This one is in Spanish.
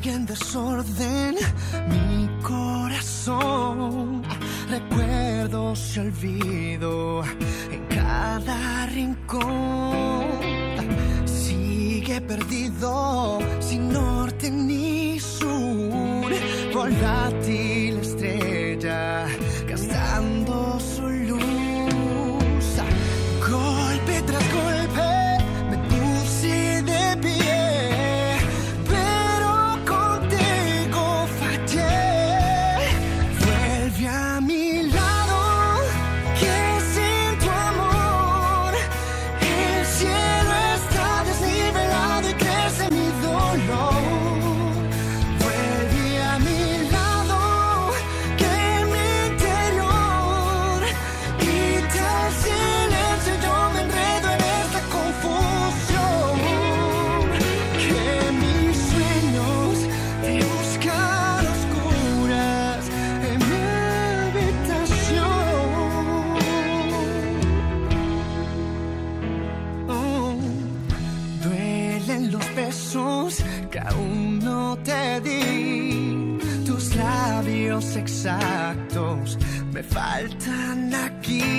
sigue en desorden mi corazón. Recuerdos y olvido en cada rincón. Sigue perdido sin norte ni sur. Volátil aún no te di. Tus labios exactos me faltan aquí.